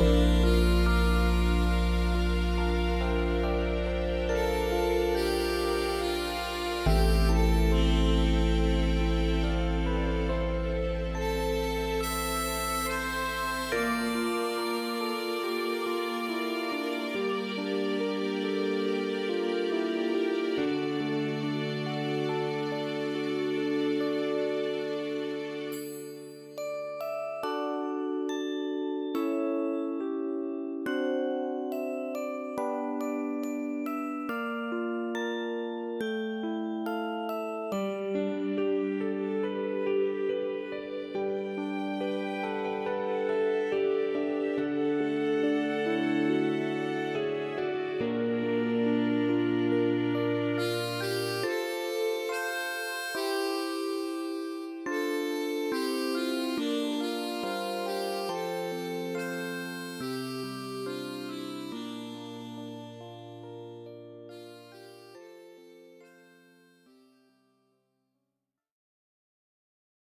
Música